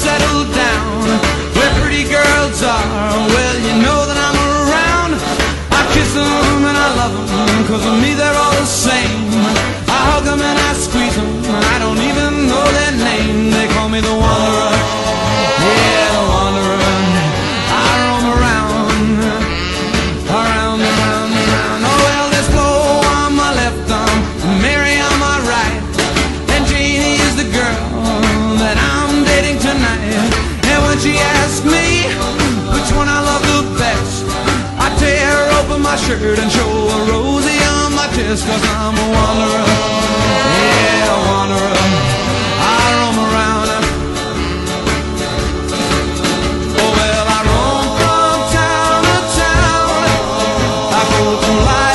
settle down. Where pretty girls are Well, you know that I'm around. I kiss them and I love them Cause to me they're all the same. I hug them and I squeeze them I don't even know their name. They call me the one. show a rosy on my chest Cause I'm a wanderer, yeah, wanderer. I roam around. Oh well, I roam from town to town. I go life